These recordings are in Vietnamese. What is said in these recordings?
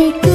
take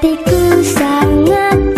hatiku sangat